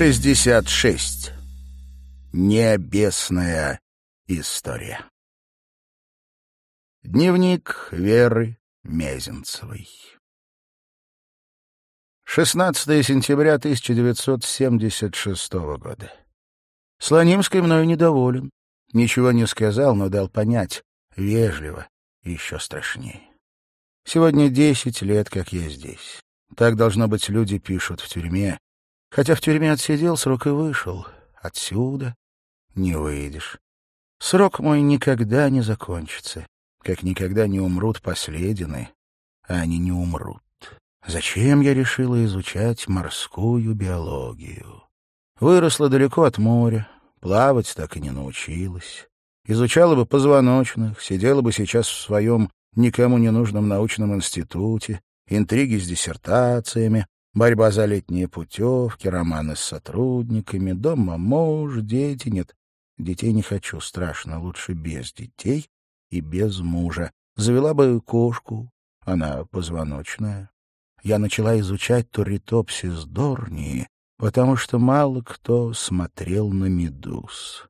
66. Небесная история. Дневник Веры Мезенцевой. 16 сентября 1976 года. Слонимский мною недоволен. Ничего не сказал, но дал понять. Вежливо. Еще страшнее. Сегодня десять лет, как я здесь. Так, должно быть, люди пишут в тюрьме, Хотя в тюрьме отсидел, срок и вышел. Отсюда не выйдешь. Срок мой никогда не закончится, как никогда не умрут последины, а они не умрут. Зачем я решила изучать морскую биологию? Выросла далеко от моря, плавать так и не научилась. Изучала бы позвоночных, сидела бы сейчас в своем никому не нужном научном институте, интриги с диссертациями, Борьба за летние путевки, романы с сотрудниками, дома муж, дети. Нет, детей не хочу, страшно. Лучше без детей и без мужа. Завела бы кошку, она позвоночная. Я начала изучать Туритопсис дорнии, потому что мало кто смотрел на медуз.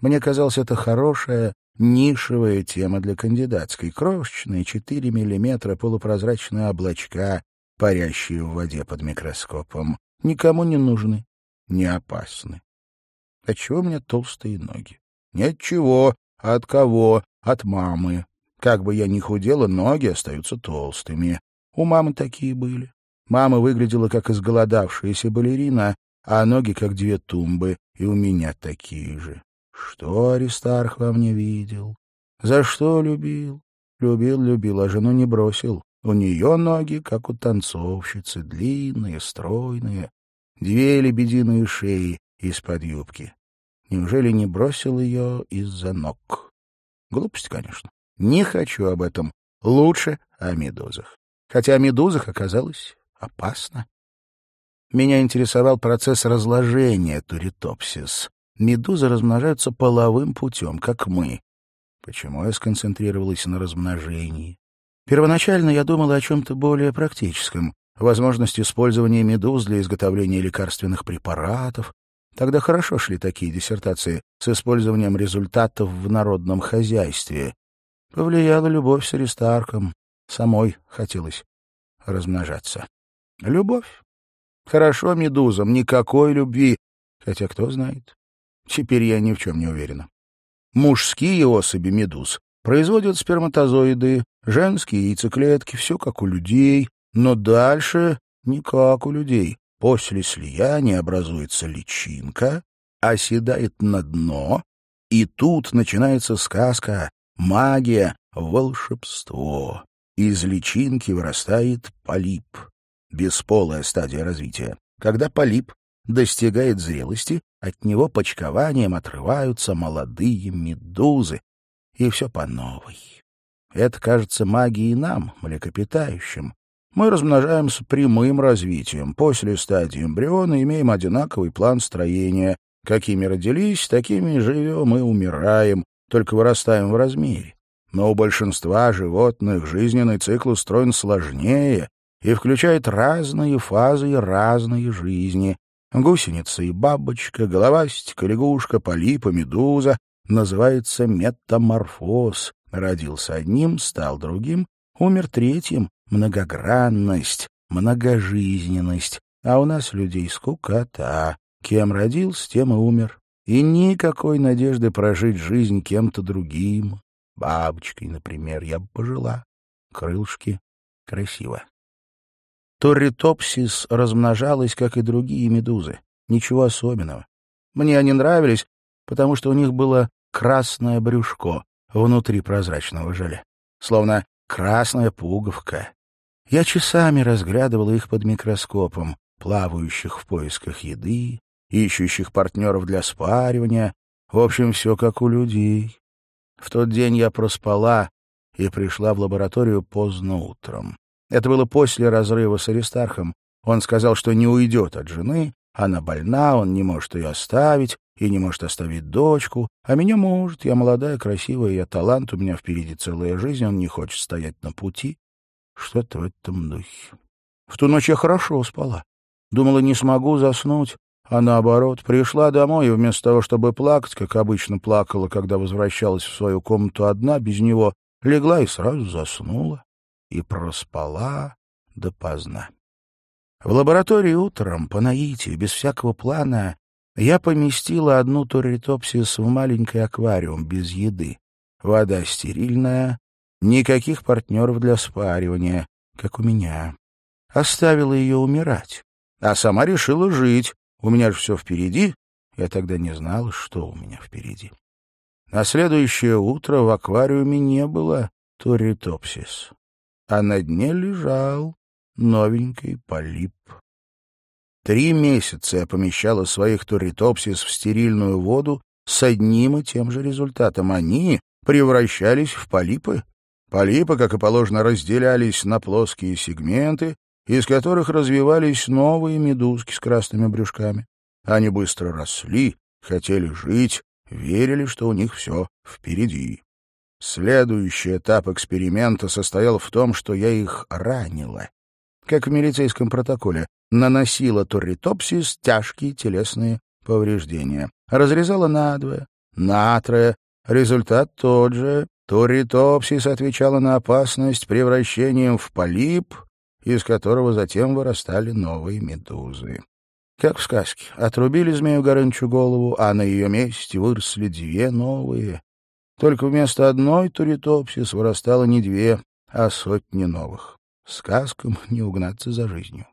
Мне казалось, это хорошая, нишевая тема для кандидатской. Крошечные, 4 миллиметра полупрозрачные облачка, парящие в воде под микроскопом, никому не нужны, не опасны. Отчего у меня толстые ноги? Ни от чего, а от кого? От мамы. Как бы я ни худела, ноги остаются толстыми. У мамы такие были. Мама выглядела как изголодавшаяся балерина, а ноги как две тумбы, и у меня такие же. Что Аристарх во мне видел? За что любил? Любил, любил, а жену не бросил. У нее ноги, как у танцовщицы, длинные, стройные, две лебединые шеи из-под юбки. Неужели не бросил ее из-за ног? Глупость, конечно. Не хочу об этом. Лучше о медузах. Хотя о медузах оказалось опасно. Меня интересовал процесс разложения туритопсис. Медузы размножаются половым путем, как мы. Почему я сконцентрировалась на размножении? Первоначально я думала о чем-то более практическом, возможность использования медуз для изготовления лекарственных препаратов. Тогда хорошо шли такие диссертации с использованием результатов в народном хозяйстве. Повлияла любовь с Аристарком. Самой хотелось размножаться. Любовь. Хорошо медузам, никакой любви. Хотя кто знает. Теперь я ни в чем не уверена. Мужские особи медуз производят сперматозоиды, женские яйцеклетки, все как у людей, но дальше не как у людей. После слияния образуется личинка, оседает на дно, и тут начинается сказка, магия, волшебство. Из личинки вырастает полип, бесполая стадия развития. Когда полип достигает зрелости, от него почкованием отрываются молодые медузы, и все по новой. Это кажется магией нам, млекопитающим. Мы размножаемся прямым развитием. После стадии эмбриона имеем одинаковый план строения. Какими родились, такими живем и умираем, только вырастаем в размере. Но у большинства животных жизненный цикл устроен сложнее и включает разные фазы и разные жизни. Гусеница и бабочка, головастик, лягушка, полипа, медуза, называется метаморфоз. Родился одним, стал другим, умер третьим. Многогранность, многожизненность. А у нас людей скукота. Кем родился, тем и умер. И никакой надежды прожить жизнь кем-то другим. Бабочкой, например, я бы пожила. Крылышки красиво. Торритопсис размножалась, как и другие медузы. Ничего особенного. Мне они нравились, потому что у них было красное брюшко внутри прозрачного желе, словно красная пуговка. Я часами разглядывал их под микроскопом, плавающих в поисках еды, ищущих партнеров для спаривания. В общем, все как у людей. В тот день я проспала и пришла в лабораторию поздно утром. Это было после разрыва с Аристархом. Он сказал, что не уйдет от жены, она больна, он не может ее оставить, и не может оставить дочку, а меня может, я молодая, красивая, я талант, у меня впереди целая жизнь, он не хочет стоять на пути. Что-то в этом духе. В ту ночь я хорошо спала. Думала, не смогу заснуть, а наоборот, пришла домой и вместо того, чтобы плакать, как обычно плакала, когда возвращалась в свою комнату одна, без него, легла и сразу заснула. И проспала допоздна. В лаборатории утром, по наитию, без всякого плана, я поместила одну турритопсис в маленький аквариум без еды. Вода стерильная, никаких партнеров для спаривания, как у меня. Оставила ее умирать, а сама решила жить. У меня же все впереди. Я тогда не знала, что у меня впереди. На следующее утро в аквариуме не было турритопсис, а на дне лежал новенький полип. Три месяца я помещала своих туритопсис в стерильную воду с одним и тем же результатом. Они превращались в полипы. Полипы, как и положено, разделялись на плоские сегменты, из которых развивались новые медузки с красными брюшками. Они быстро росли, хотели жить, верили, что у них все впереди. Следующий этап эксперимента состоял в том, что я их ранила. Как в милицейском протоколе, наносила турритопсис тяжкие телесные повреждения. Разрезала надвое, натрое. Результат тот же. Турритопсис отвечала на опасность превращением в полип, из которого затем вырастали новые медузы. Как в сказке. Отрубили змею Горынчу голову, а на ее месте выросли две новые. Только вместо одной туритопсис вырастало не две, а сотни новых. Сказкам не угнаться за жизнью.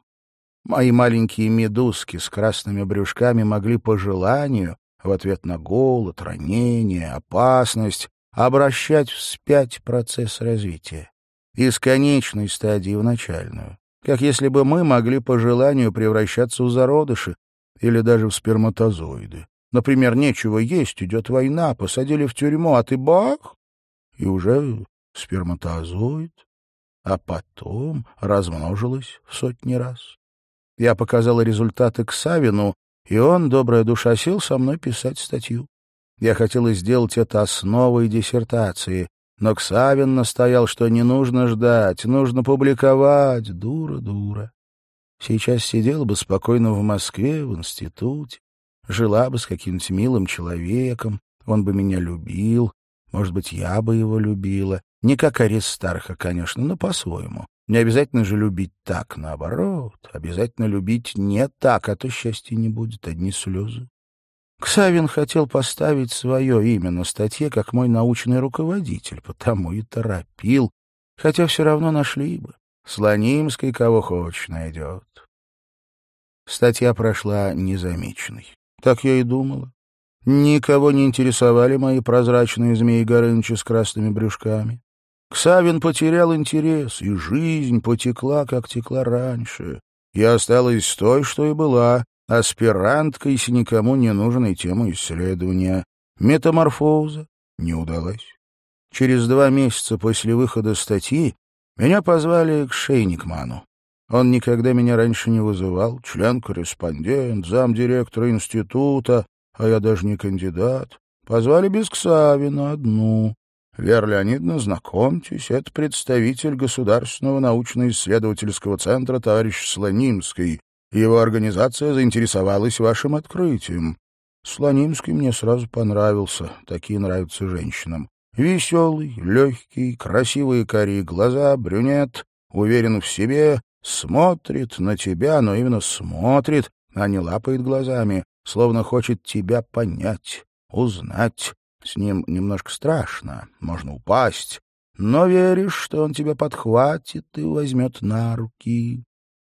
Мои маленькие медузки с красными брюшками могли по желанию, в ответ на голод, ранение, опасность, обращать вспять процесс развития. Из конечной стадии в начальную. Как если бы мы могли по желанию превращаться в зародыши или даже в сперматозоиды. Например, нечего есть, идет война, посадили в тюрьму, а ты бах, и уже сперматозоид. А потом размножилась в сотни раз. Я показала результаты к Савину, и он, добрая душа, сел со мной писать статью. Я хотела сделать это основой диссертации, но Ксавин настоял, что не нужно ждать, нужно публиковать. Дура, дура. Сейчас сидела бы спокойно в Москве, в институте, жила бы с каким-нибудь милым человеком, он бы меня любил, может быть, я бы его любила. Не как Аристарха, конечно, но по-своему. Не обязательно же любить так, наоборот. Обязательно любить не так, а то счастья не будет, одни слезы. Ксавин хотел поставить свое имя на статье как мой научный руководитель, потому и торопил, хотя все равно нашли бы. Слонимский кого хочешь найдет. Статья прошла незамеченной. Так я и думала. Никого не интересовали мои прозрачные змеи Горыныча с красными брюшками. Ксавин потерял интерес, и жизнь потекла, как текла раньше. Я осталась той, что и была, аспиранткой с никому не нужной темой исследования. Метаморфоза не удалась. Через два месяца после выхода статьи меня позвали к Шейникману. Он никогда меня раньше не вызывал, член-корреспондент, замдиректора института, а я даже не кандидат. Позвали без Ксавина одну. Вера Леонидовна, знакомьтесь, это представитель Государственного научно-исследовательского центра товарищ Слонимский. Его организация заинтересовалась вашим открытием. Слонимский мне сразу понравился, такие нравятся женщинам. Веселый, легкий, красивые карие глаза, брюнет, уверен в себе, смотрит на тебя, но именно смотрит, а не лапает глазами, словно хочет тебя понять, узнать, с ним немножко страшно, можно упасть, но веришь, что он тебя подхватит и возьмет на руки.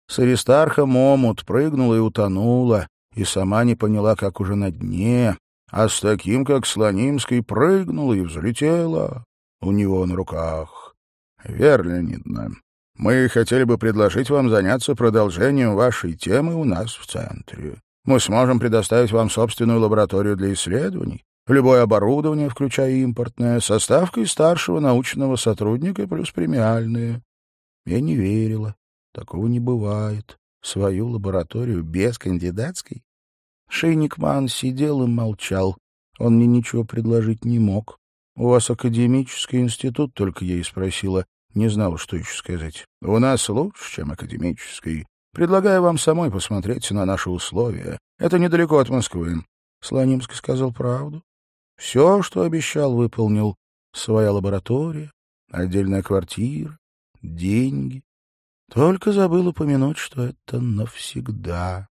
С Аристархом омут прыгнула и утонула, и сама не поняла, как уже на дне, а с таким, как Слонимской, прыгнула и взлетела у него на руках. Вера Леонидовна, мы хотели бы предложить вам заняться продолжением вашей темы у нас в центре. Мы сможем предоставить вам собственную лабораторию для исследований, любое оборудование, включая импортное, со ставкой старшего научного сотрудника плюс премиальные. Я не верила. Такого не бывает. Свою лабораторию без кандидатской? Шейникман сидел и молчал. Он мне ничего предложить не мог. «У вас академический институт?» — только я и спросила. Не знала, что еще сказать. «У нас лучше, чем академический. Предлагаю вам самой посмотреть на наши условия. Это недалеко от Москвы. Слонимский сказал правду. Все, что обещал, выполнил. Своя лаборатория, отдельная квартира, деньги. Только забыл упомянуть, что это навсегда.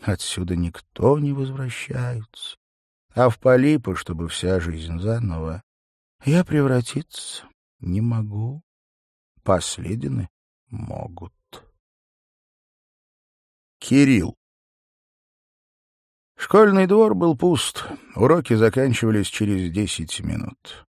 Отсюда никто не возвращается. А в полипы, чтобы вся жизнь заново, я превратиться не могу. Последины могут. Кирилл. Школьный двор был пуст. Уроки заканчивались через десять минут.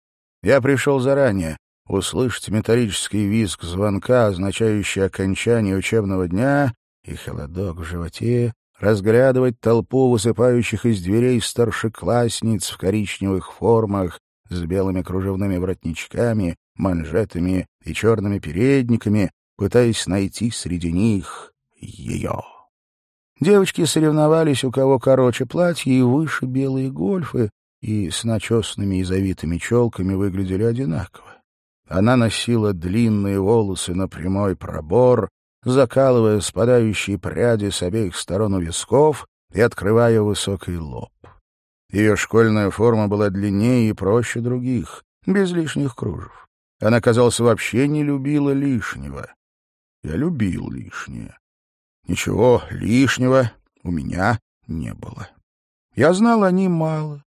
Я пришел заранее, услышать металлический визг звонка, означающий окончание учебного дня, и холодок в животе, разглядывать толпу высыпающих из дверей старшеклассниц в коричневых формах с белыми кружевными воротничками, манжетами и черными передниками, пытаясь найти среди них ее. Девочки соревновались, у кого короче платье и выше белые гольфы, и с начесанными и завитыми челками выглядели одинаково. Она носила длинные волосы на прямой пробор, закалывая спадающие пряди с обеих сторон у висков и открывая высокий лоб. Ее школьная форма была длиннее и проще других, без лишних кружев. Она, казалось, вообще не любила лишнего. Я любил лишнее. Ничего лишнего у меня не было. Я знал о ней мало.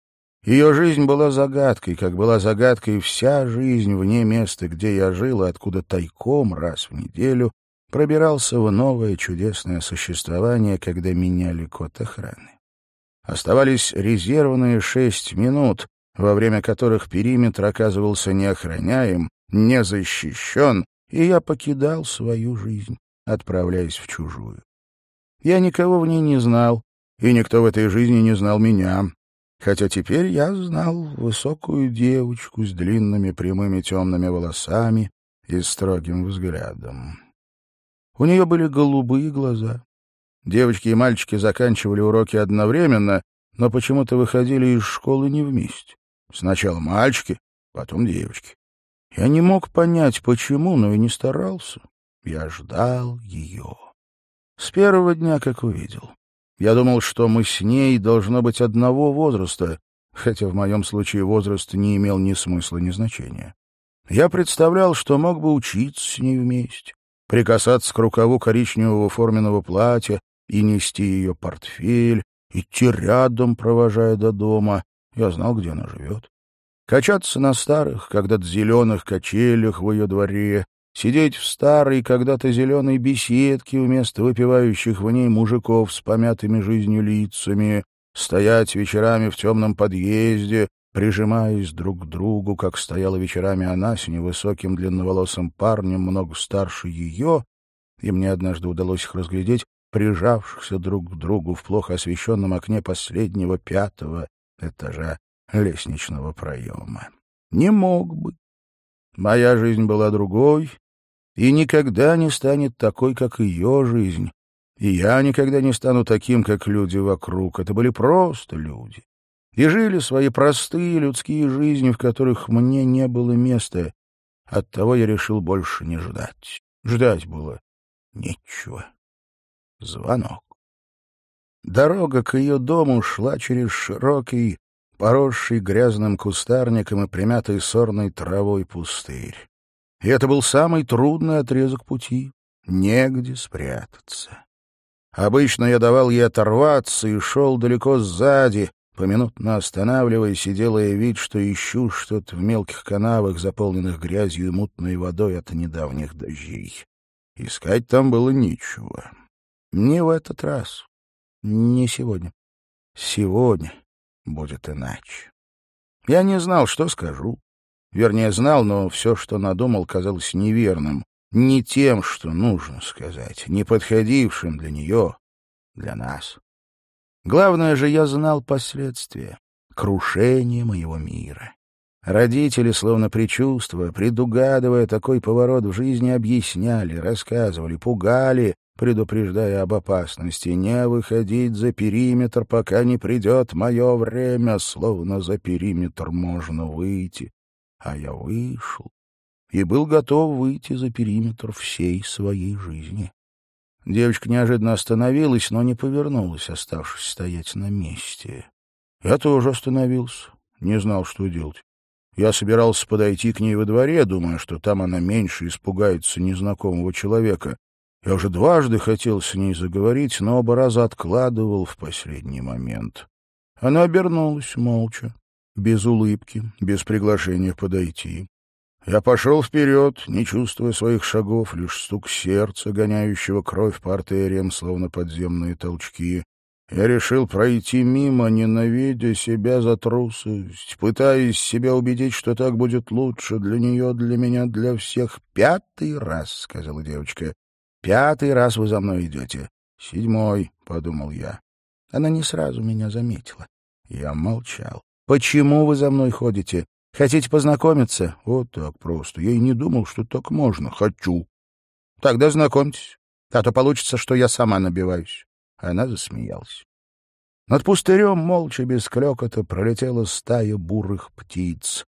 Ее жизнь была загадкой, как была загадкой вся жизнь вне места, где я жил, и откуда тайком раз в неделю пробирался в новое чудесное существование, когда меняли код охраны. Оставались резервные шесть минут, во время которых периметр оказывался неохраняем, не защищен, и я покидал свою жизнь, отправляясь в чужую. Я никого в ней не знал, и никто в этой жизни не знал меня, хотя теперь я знал высокую девочку с длинными прямыми темными волосами и строгим взглядом. У нее были голубые глаза. Девочки и мальчики заканчивали уроки одновременно, но почему-то выходили из школы не вместе. Сначала мальчики, потом девочки. Я не мог понять, почему, но и не старался. Я ждал ее. С первого дня, как увидел. Я думал, что мы с ней должно быть одного возраста, хотя в моем случае возраст не имел ни смысла, ни значения. Я представлял, что мог бы учиться с ней вместе, прикасаться к рукаву коричневого форменного платья и нести ее портфель, идти рядом, провожая до дома. Я знал, где она живет. Качаться на старых, когда-то зеленых качелях в ее дворе, сидеть в старой когда-то зеленой беседке вместо выпивающих в ней мужиков с помятыми жизнью лицами, стоять вечерами в темном подъезде, прижимаясь друг к другу, как стояла вечерами она с невысоким длинноволосым парнем, много старше ее, и мне однажды удалось их разглядеть, прижавшихся друг к другу в плохо освещенном окне последнего пятого этажа лестничного проема. Не мог бы. Моя жизнь была другой, и никогда не станет такой, как ее жизнь. И я никогда не стану таким, как люди вокруг. Это были просто люди. И жили свои простые людские жизни, в которых мне не было места. Оттого я решил больше не ждать. Ждать было нечего. Звонок. Дорога к ее дому шла через широкий, поросший грязным кустарником и примятой сорной травой пустырь. И это был самый трудный отрезок пути. Негде спрятаться. Обычно я давал ей оторваться и шел далеко сзади, поминутно останавливаясь и делая вид, что ищу что-то в мелких канавах, заполненных грязью и мутной водой от недавних дождей. Искать там было нечего. Не в этот раз. Не сегодня. Сегодня будет иначе. Я не знал, что скажу. Вернее, знал, но все, что надумал, казалось неверным, не тем, что нужно сказать, не подходившим для нее, для нас. Главное же, я знал последствия, крушение моего мира. Родители, словно предчувствуя, предугадывая такой поворот в жизни, объясняли, рассказывали, пугали, предупреждая об опасности, не выходить за периметр, пока не придет мое время, словно за периметр можно выйти, а я вышел и был готов выйти за периметр всей своей жизни. Девочка неожиданно остановилась, но не повернулась, оставшись стоять на месте. Я тоже остановился, не знал, что делать. Я собирался подойти к ней во дворе, думая, что там она меньше испугается незнакомого человека. Я уже дважды хотел с ней заговорить, но оба раза откладывал в последний момент. Она обернулась молча, без улыбки, без приглашения подойти. Я пошел вперед, не чувствуя своих шагов, лишь стук сердца, гоняющего кровь по артериям, словно подземные толчки. Я решил пройти мимо, ненавидя себя за трусость, пытаясь себя убедить, что так будет лучше для нее, для меня, для всех. «Пятый раз», — сказала девочка, — «пятый раз вы за мной идете». «Седьмой», — подумал я. Она не сразу меня заметила. Я молчал. «Почему вы за мной ходите? Хотите познакомиться? Вот так просто. Я и не думал, что так можно. Хочу. Тогда знакомьтесь. А то получится, что я сама набиваюсь. Она засмеялась. Над пустырем молча без клёкота пролетела стая бурых птиц.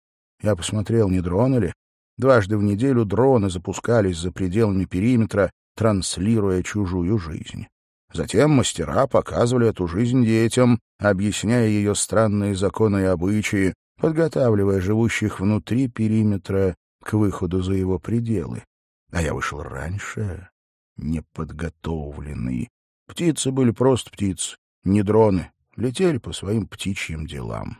Я посмотрел, не дроны ли. Дважды в неделю дроны запускались за пределами периметра, транслируя чужую жизнь. Затем мастера показывали эту жизнь детям, объясняя ее странные законы и обычаи, подготавливая живущих внутри периметра к выходу за его пределы. А я вышел раньше, неподготовленный. Птицы были просто птицы, не дроны, летели по своим птичьим делам.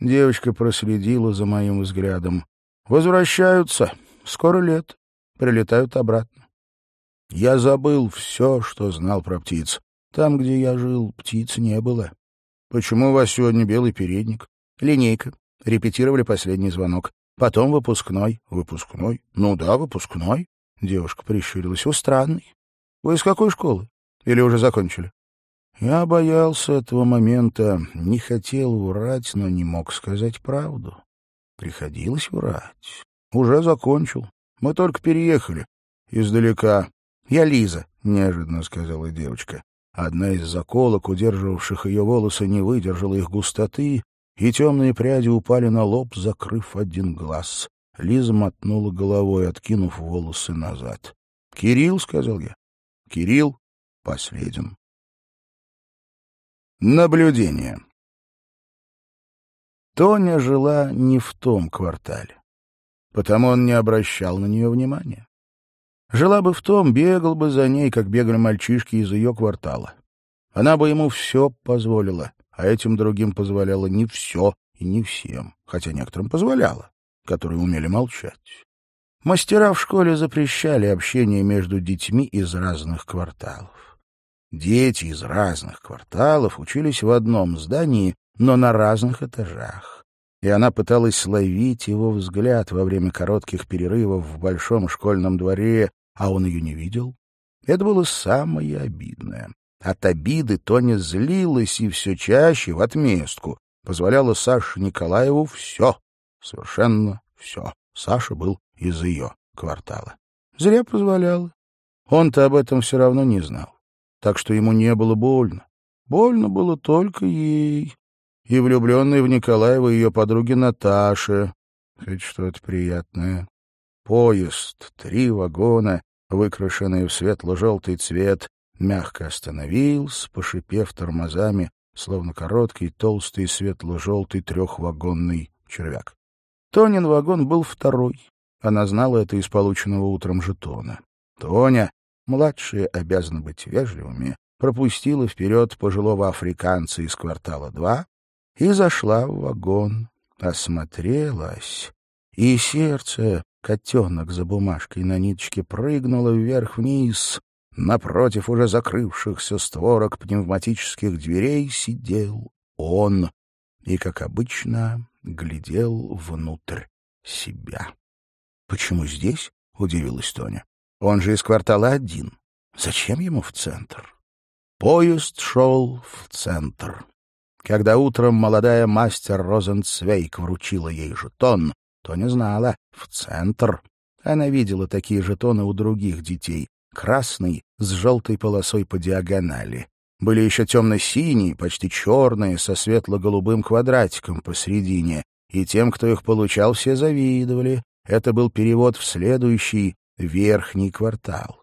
Девочка проследила за моим взглядом. «Возвращаются. Скоро лет. Прилетают обратно». Я забыл все, что знал про птиц. Там, где я жил, птиц не было. «Почему у вас сегодня белый передник?» Линейка. Репетировали последний звонок. Потом выпускной. Выпускной? Ну да, выпускной. Девушка прищурилась. Вы странный. Вы из какой школы? Или уже закончили? Я боялся этого момента, не хотел врать, но не мог сказать правду. Приходилось врать. Уже закончил. Мы только переехали. Издалека. Я Лиза, неожиданно сказала девочка. Одна из заколок, удерживавших ее волосы, не выдержала их густоты и темные пряди упали на лоб, закрыв один глаз. Лиза мотнула головой, откинув волосы назад. — Кирилл, — сказал я. — Кирилл последен. Наблюдение. Тоня жила не в том квартале, потому он не обращал на нее внимания. Жила бы в том, бегал бы за ней, как бегали мальчишки из ее квартала. Она бы ему все позволила а этим другим позволяла не все и не всем, хотя некоторым позволяла, которые умели молчать. Мастера в школе запрещали общение между детьми из разных кварталов. Дети из разных кварталов учились в одном здании, но на разных этажах. И она пыталась ловить его взгляд во время коротких перерывов в большом школьном дворе, а он ее не видел. Это было самое обидное. От обиды Тоня злилась и все чаще в отместку позволяла Саше Николаеву все, совершенно все. Саша был из ее квартала. Зря позволяла. Он-то об этом все равно не знал. Так что ему не было больно. Больно было только ей. И влюбленной в Николаева ее подруге Наташе. Хоть что-то приятное. Поезд, три вагона, выкрашенные в светло-желтый цвет, мягко остановился, пошипев тормозами, словно короткий, толстый, светло-желтый трехвагонный червяк. Тонин вагон был второй. Она знала это из полученного утром жетона. Тоня, младшие обязаны быть вежливыми, пропустила вперед пожилого африканца из квартала 2 и зашла в вагон, осмотрелась, и сердце, котенок за бумажкой на ниточке, прыгнуло вверх-вниз, Напротив уже закрывшихся створок пневматических дверей сидел он и, как обычно, глядел внутрь себя. — Почему здесь? — удивилась Тоня. — Он же из квартала один. Зачем ему в центр? Поезд шел в центр. Когда утром молодая мастер Розенцвейк вручила ей жетон, Тоня знала — в центр. Она видела такие жетоны у других детей, красный с желтой полосой по диагонали. Были еще темно-синие, почти черные, со светло-голубым квадратиком посередине, и тем, кто их получал, все завидовали. Это был перевод в следующий верхний квартал.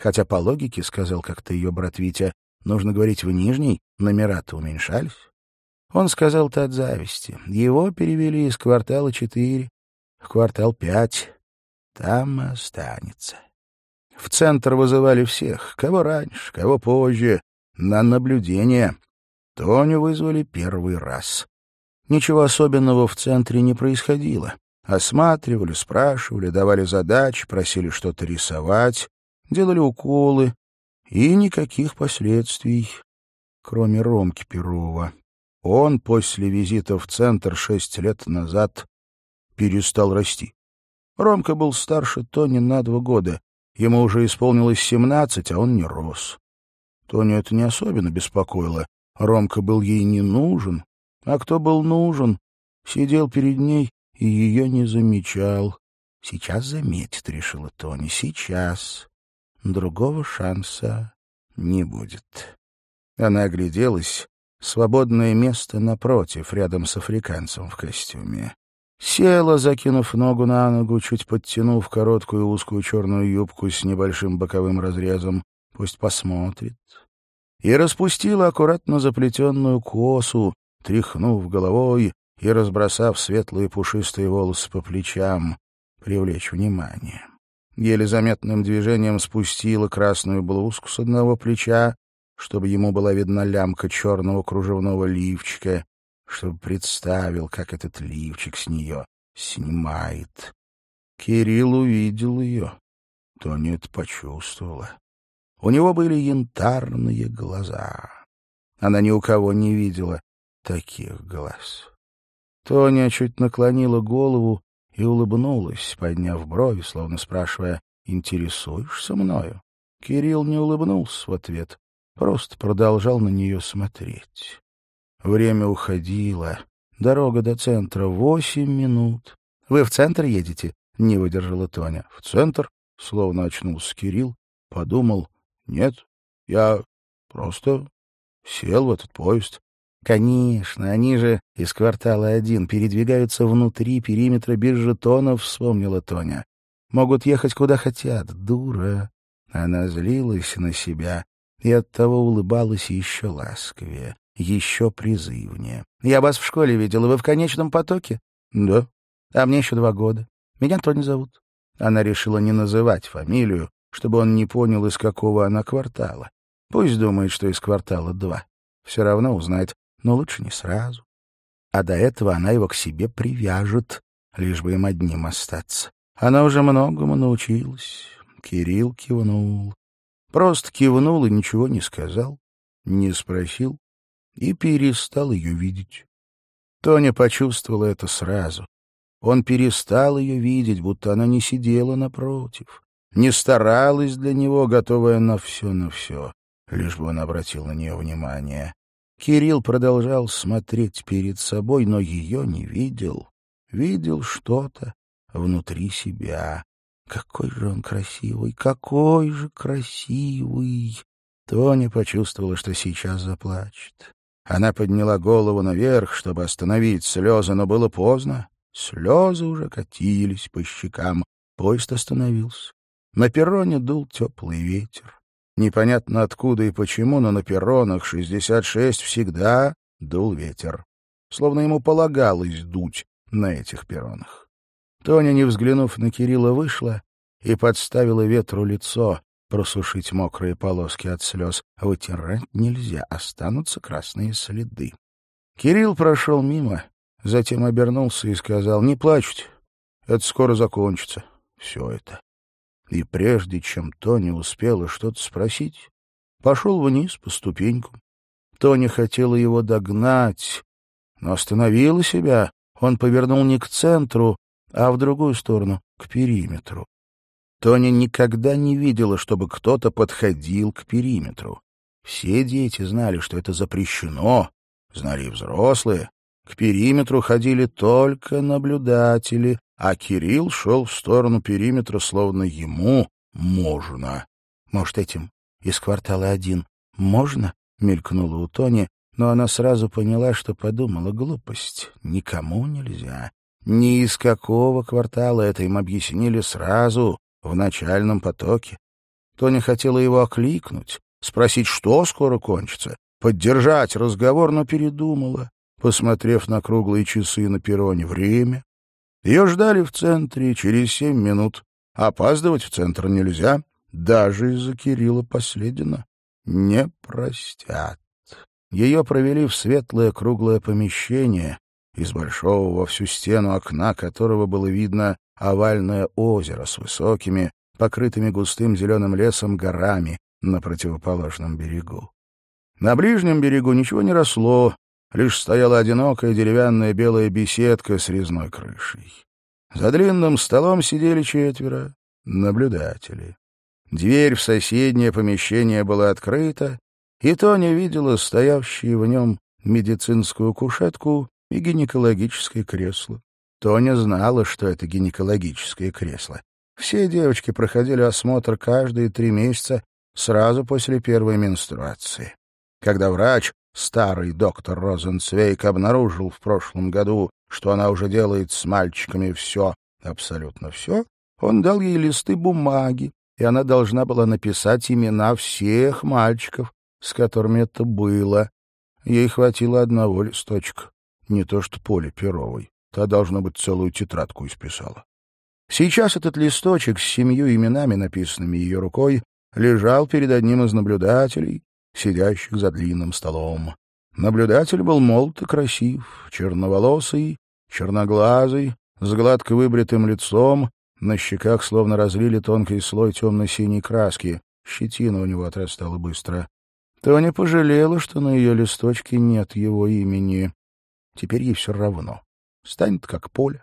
Хотя по логике, сказал как-то ее брат Витя, нужно говорить в нижней, номера-то уменьшались. Он сказал-то от зависти. Его перевели из квартала четыре в квартал пять. Там останется. В центр вызывали всех, кого раньше, кого позже, на наблюдение. Тоню вызвали первый раз. Ничего особенного в центре не происходило. Осматривали, спрашивали, давали задачи, просили что-то рисовать, делали уколы. И никаких последствий, кроме Ромки Перова. Он после визита в центр шесть лет назад перестал расти. Ромка был старше Тони на два года. Ему уже исполнилось семнадцать, а он не рос. Тоню это не особенно беспокоило. Ромка был ей не нужен, а кто был нужен, сидел перед ней и ее не замечал. «Сейчас заметит», — решила Тони, — «сейчас. Другого шанса не будет». Она огляделась. Свободное место напротив, рядом с африканцем в костюме. Села, закинув ногу на ногу, чуть подтянув короткую узкую черную юбку с небольшим боковым разрезом. Пусть посмотрит. И распустила аккуратно заплетенную косу, тряхнув головой и разбросав светлые пушистые волосы по плечам, привлечь внимание. Еле заметным движением спустила красную блузку с одного плеча, чтобы ему была видна лямка черного кружевного лифчика, чтобы представил, как этот лифчик с нее снимает. Кирилл увидел ее. Тоня это почувствовала. У него были янтарные глаза. Она ни у кого не видела таких глаз. Тоня чуть наклонила голову и улыбнулась, подняв брови, словно спрашивая, «Интересуешься мною?» Кирилл не улыбнулся в ответ, просто продолжал на нее смотреть. Время уходило. Дорога до центра — восемь минут. — Вы в центр едете? — не выдержала Тоня. — В центр? — словно очнулся Кирилл. Подумал. — Нет, я просто сел в этот поезд. Конечно, они же из квартала один передвигаются внутри периметра без жетонов, вспомнила Тоня. Могут ехать куда хотят. Дура. Она злилась на себя и оттого улыбалась еще ласковее, еще призывнее. «Я вас в школе видела. Вы в конечном потоке?» «Да». «А мне еще два года. Меня Тоня зовут». Она решила не называть фамилию, чтобы он не понял, из какого она квартала. Пусть думает, что из квартала два. Все равно узнает, но лучше не сразу. А до этого она его к себе привяжет, лишь бы им одним остаться. Она уже многому научилась. Кирилл кивнул. Просто кивнул и ничего не сказал, не спросил и перестал ее видеть. Тоня почувствовала это сразу. Он перестал ее видеть, будто она не сидела напротив, не старалась для него, готовая на все, на все, лишь бы он обратил на нее внимание. Кирилл продолжал смотреть перед собой, но ее не видел. Видел что-то внутри себя. Какой же он красивый, какой же красивый! Тоня почувствовала, что сейчас заплачет. Она подняла голову наверх, чтобы остановить слезы, но было поздно. Слезы уже катились по щекам. Поезд остановился. На перроне дул теплый ветер. Непонятно откуда и почему, но на перронах 66 всегда дул ветер. Словно ему полагалось дуть на этих перронах. Тоня, не взглянув на Кирилла, вышла и подставила ветру лицо, просушить мокрые полоски от слез. Вытирать нельзя, останутся красные следы. Кирилл прошел мимо, затем обернулся и сказал, «Не плачьте, это скоро закончится, все это» и прежде чем Тони успела что-то спросить, пошел вниз по ступенькам. Тони хотела его догнать, но остановила себя. Он повернул не к центру, а в другую сторону, к периметру. Тони никогда не видела, чтобы кто-то подходил к периметру. Все дети знали, что это запрещено, знали и взрослые. К периметру ходили только наблюдатели, а Кирилл шел в сторону периметра, словно ему можно. Может, этим из квартала один можно? Мелькнула у Тони, но она сразу поняла, что подумала глупость. Никому нельзя. Ни из какого квартала это им объяснили сразу, в начальном потоке. Тоня хотела его окликнуть, спросить, что скоро кончится, поддержать разговор, но передумала, посмотрев на круглые часы на перроне. Время. Ее ждали в центре через семь минут. Опаздывать в центр нельзя, даже из-за Кирилла Последина. Не простят. Ее провели в светлое круглое помещение, из большого во всю стену окна которого было видно овальное озеро с высокими, покрытыми густым зеленым лесом горами на противоположном берегу. На ближнем берегу ничего не росло, лишь стояла одинокая деревянная белая беседка с резной крышей. За длинным столом сидели четверо наблюдатели. Дверь в соседнее помещение была открыта, и Тоня видела стоявшие в нем медицинскую кушетку и гинекологическое кресло. Тоня знала, что это гинекологическое кресло. Все девочки проходили осмотр каждые три месяца сразу после первой менструации. Когда врач, старый доктор Розенцвейк, обнаружил в прошлом году, что она уже делает с мальчиками все, абсолютно все, он дал ей листы бумаги, и она должна была написать имена всех мальчиков, с которыми это было. Ей хватило одного листочка, не то что Поле Перовой. Та, должно быть, целую тетрадку исписала. Сейчас этот листочек с семью именами, написанными ее рукой, лежал перед одним из наблюдателей, сидящих за длинным столом. Наблюдатель был молод и красив, черноволосый, черноглазый, с гладко выбритым лицом, на щеках словно разлили тонкий слой темно-синей краски, щетина у него отрастала быстро. Тоня пожалела, что на ее листочке нет его имени. Теперь ей все равно. Станет как поле.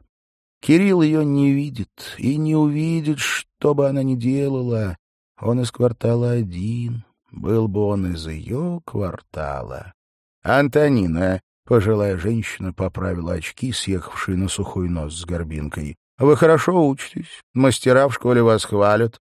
Кирилл ее не видит и не увидит, что бы она ни делала. Он из квартала один, был бы он из ее квартала. Антонина, пожилая женщина, поправила очки, съехавшие на сухой нос с горбинкой. Вы хорошо учитесь, мастера в школе вас хвалят.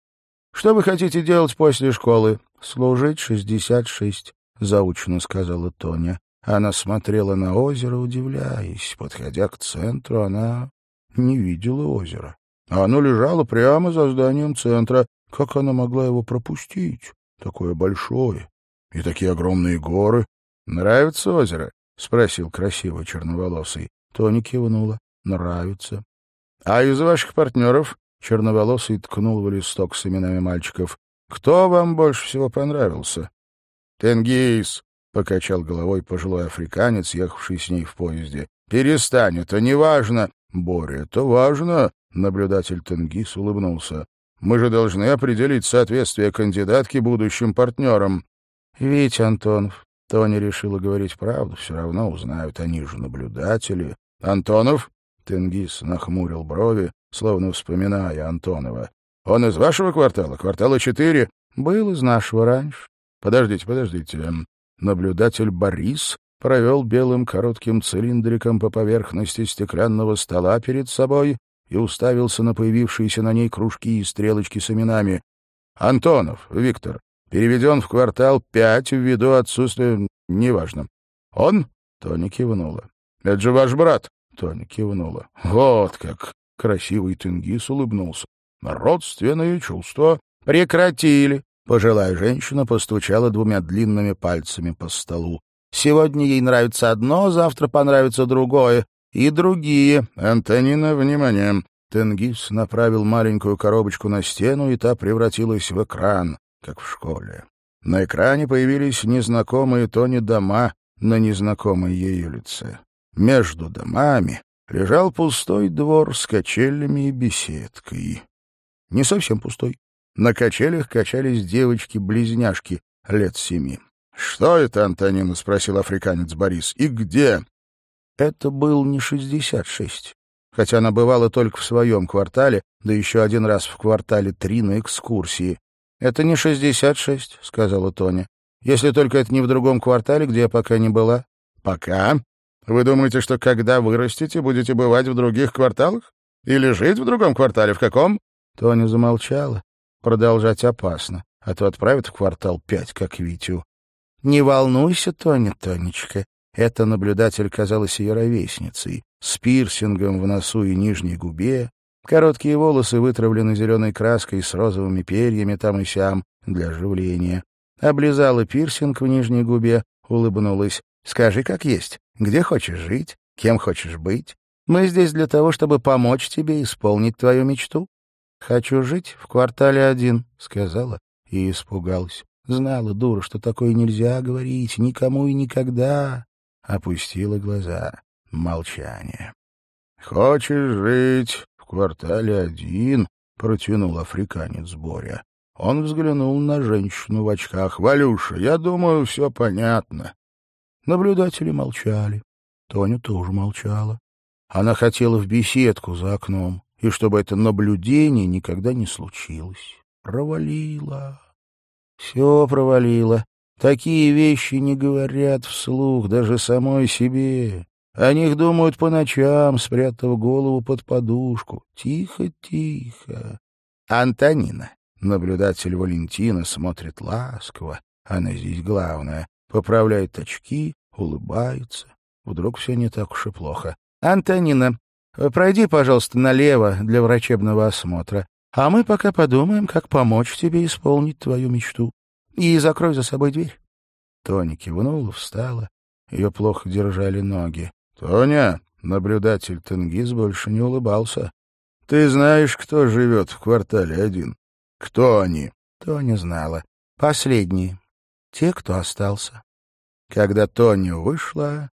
Что вы хотите делать после школы? Служить шестьдесят шесть, заучно сказала Тоня. Она смотрела на озеро, удивляясь. Подходя к центру, она не видела озера. Оно лежало прямо за зданием центра. Как она могла его пропустить? Такое большое. И такие огромные горы. Нравится озеро? — спросил красивый черноволосый. Тони кивнула. — Нравится. — А из ваших партнеров? — черноволосый ткнул в листок с именами мальчиков. — Кто вам больше всего понравился? — Тенгиз, — покачал головой пожилой африканец, ехавший с ней в поезде. — Перестань, это не важно. — Боря, это важно, — наблюдатель Тенгиз улыбнулся. — Мы же должны определить соответствие кандидатки будущим партнерам. — Витя Антонов. Тоня решила говорить правду, все равно узнают, они же наблюдатели. — Антонов? — Тенгиз нахмурил брови, словно вспоминая Антонова. — Он из вашего квартала? Квартала четыре? — Был из нашего раньше. — Подождите, подождите. Наблюдатель Борис провел белым коротким цилиндриком по поверхности стеклянного стола перед собой и уставился на появившиеся на ней кружки и стрелочки с именами. «Антонов, Виктор, переведен в квартал пять ввиду отсутствия... Неважно. Он?» — Тоня кивнула. «Это же ваш брат!» — Тоня кивнула. «Вот как!» — красивый Тенгиз улыбнулся. «Родственные чувства прекратили!» Пожилая женщина постучала двумя длинными пальцами по столу. «Сегодня ей нравится одно, завтра понравится другое. И другие. Антонина, внимание!» Тенгиз направил маленькую коробочку на стену, и та превратилась в экран, как в школе. На экране появились незнакомые Тони дома на незнакомой ее лице. Между домами лежал пустой двор с качелями и беседкой. Не совсем пустой. На качелях качались девочки-близняшки лет семи. — Что это, Антонина? — спросил африканец Борис. — И где? Это был не шестьдесят шесть. Хотя она бывала только в своем квартале, да еще один раз в квартале три на экскурсии. — Это не шестьдесят шесть, — сказала Тоня. — Если только это не в другом квартале, где я пока не была. — Пока? Вы думаете, что когда вырастете, будете бывать в других кварталах? Или жить в другом квартале? В каком? Тоня замолчала. Продолжать опасно, а то отправят в квартал пять, как Витю. — Не волнуйся, Тоня, Тонечка. Эта наблюдатель казалась ее ровесницей, с пирсингом в носу и нижней губе, короткие волосы вытравлены зеленой краской с розовыми перьями там и сям, для оживления. Облизала пирсинг в нижней губе, улыбнулась. «Скажи, как есть. Где хочешь жить? Кем хочешь быть? Мы здесь для того, чтобы помочь тебе исполнить твою мечту». «Хочу жить в квартале один», — сказала и испугалась. Знала, дура, что такое нельзя говорить никому и никогда. Опустила глаза. Молчание. «Хочешь жить в квартале один?» — протянул африканец Боря. Он взглянул на женщину в очках. «Валюша, я думаю, все понятно». Наблюдатели молчали. Тоня тоже молчала. Она хотела в беседку за окном, и чтобы это наблюдение никогда не случилось. Провалила. Все провалила. Такие вещи не говорят вслух даже самой себе. О них думают по ночам, спрятав голову под подушку. Тихо, тихо. Антонина, наблюдатель Валентина, смотрит ласково. Она здесь главная. Поправляет очки, улыбается. Вдруг все не так уж и плохо. «Антонина, пройди, пожалуйста, налево для врачебного осмотра, а мы пока подумаем, как помочь тебе исполнить твою мечту. И закрой за собой дверь». Тоня кивнула, встала. Ее плохо держали ноги. «Тоня!» — наблюдатель Тенгиз больше не улыбался. «Ты знаешь, кто живет в квартале один? Кто они?» Тоня знала. «Последние. Те, кто остался». Когда Тоня вышла,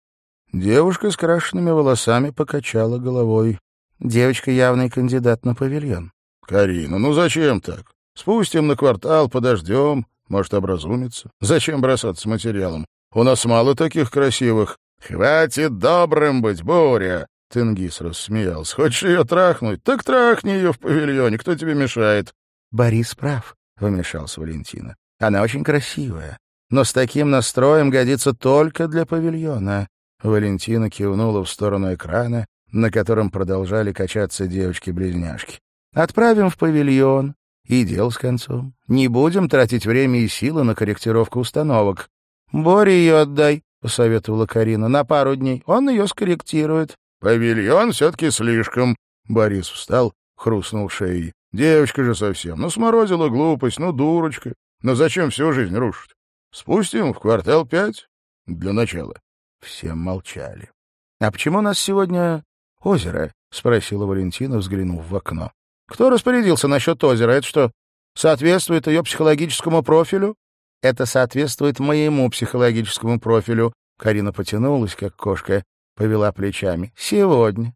девушка с крашенными волосами покачала головой. Девочка явный кандидат на павильон. «Карина, ну зачем так? Спустим на квартал, подождем, может, образумится. Зачем бросаться материалом? У нас мало таких красивых. «Хватит добрым быть, Боря!» Тенгиз рассмеялся. «Хочешь ее трахнуть? Так трахни ее в павильоне. Кто тебе мешает?» «Борис прав», — вмешался Валентина. «Она очень красивая, но с таким настроем годится только для павильона». Валентина кивнула в сторону экрана, на котором продолжали качаться девочки-близняшки. «Отправим в павильон. И дел с концом. Не будем тратить время и силы на корректировку установок. Боре ее отдай, — посоветовала Карина, — на пару дней. Он ее скорректирует. — Павильон все-таки слишком. Борис встал, хрустнул шеей. — Девочка же совсем. Ну, сморозила глупость, ну, дурочка. Но зачем всю жизнь рушить? Спустим в квартал пять? Для начала. Все молчали. — А почему у нас сегодня озеро? — спросила Валентина, взглянув в окно. — Кто распорядился насчет озера? Это что, соответствует ее психологическому профилю? Это соответствует моему психологическому профилю. Карина потянулась, как кошка, повела плечами. Сегодня.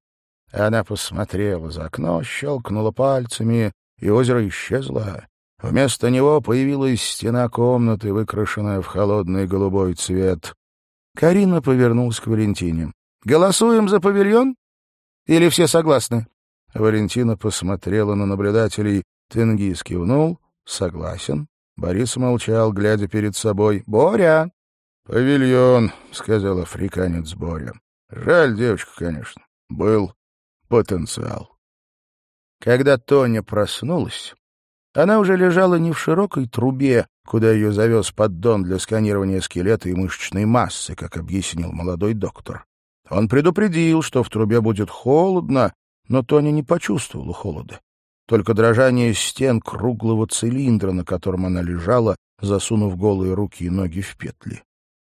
Она посмотрела за окно, щелкнула пальцами, и озеро исчезло. Вместо него появилась стена комнаты, выкрашенная в холодный голубой цвет. Карина повернулась к Валентине. «Голосуем за павильон? Или все согласны?» Валентина посмотрела на наблюдателей. Тенгиз кивнул. «Согласен». Борис молчал, глядя перед собой. «Боря!» «Павильон», — сказал африканец Боря. «Жаль девочка, конечно. Был потенциал». Когда Тоня проснулась, она уже лежала не в широкой трубе, куда ее завез поддон для сканирования скелета и мышечной массы, как объяснил молодой доктор. Он предупредил, что в трубе будет холодно, но Тоня не почувствовала холода только дрожание стен круглого цилиндра, на котором она лежала, засунув голые руки и ноги в петли.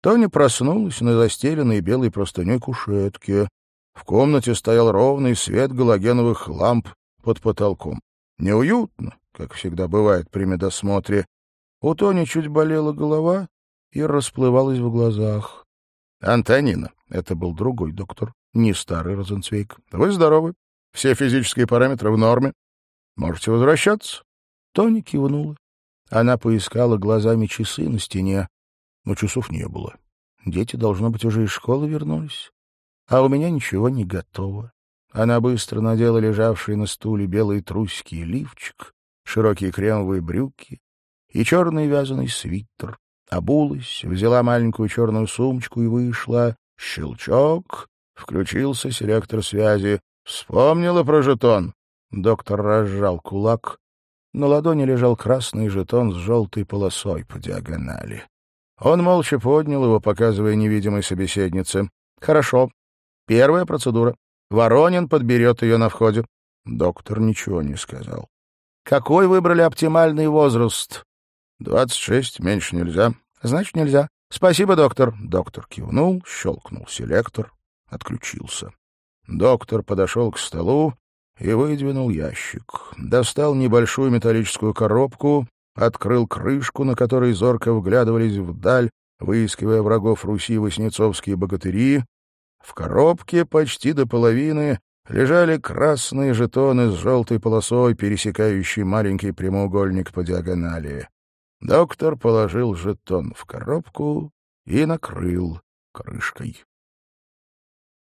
Тоня проснулась на застеленной белой простыней кушетке. В комнате стоял ровный свет галогеновых ламп под потолком. Неуютно, как всегда бывает при медосмотре. У Тони чуть болела голова и расплывалась в глазах. «Антонина», — это был другой доктор, не старый Розенцвейк. «Вы здоровы. Все физические параметры в норме. Можете возвращаться. Тони кивнула. Она поискала глазами часы на стене, но часов не было. Дети, должно быть, уже из школы вернулись. А у меня ничего не готово. Она быстро надела лежавший на стуле белые трусики и лифчик, широкие кремовые брюки и черный вязаный свитер. Обулась, взяла маленькую черную сумочку и вышла. Щелчок. Включился селектор связи. Вспомнила про жетон. Доктор разжал кулак. На ладони лежал красный жетон с желтой полосой по диагонали. Он молча поднял его, показывая невидимой собеседнице. «Хорошо. Первая процедура. Воронин подберет ее на входе». Доктор ничего не сказал. «Какой выбрали оптимальный возраст?» Двадцать шесть, меньше нельзя. Значит, нельзя. Спасибо, доктор. Доктор кивнул, щелкнул селектор, отключился. Доктор подошел к столу и выдвинул ящик. Достал небольшую металлическую коробку, открыл крышку, на которой зорко вглядывались вдаль, выискивая врагов Руси воснецовские богатыри. В коробке почти до половины лежали красные жетоны с желтой полосой, пересекающие маленький прямоугольник по диагонали. Доктор положил жетон в коробку и накрыл крышкой.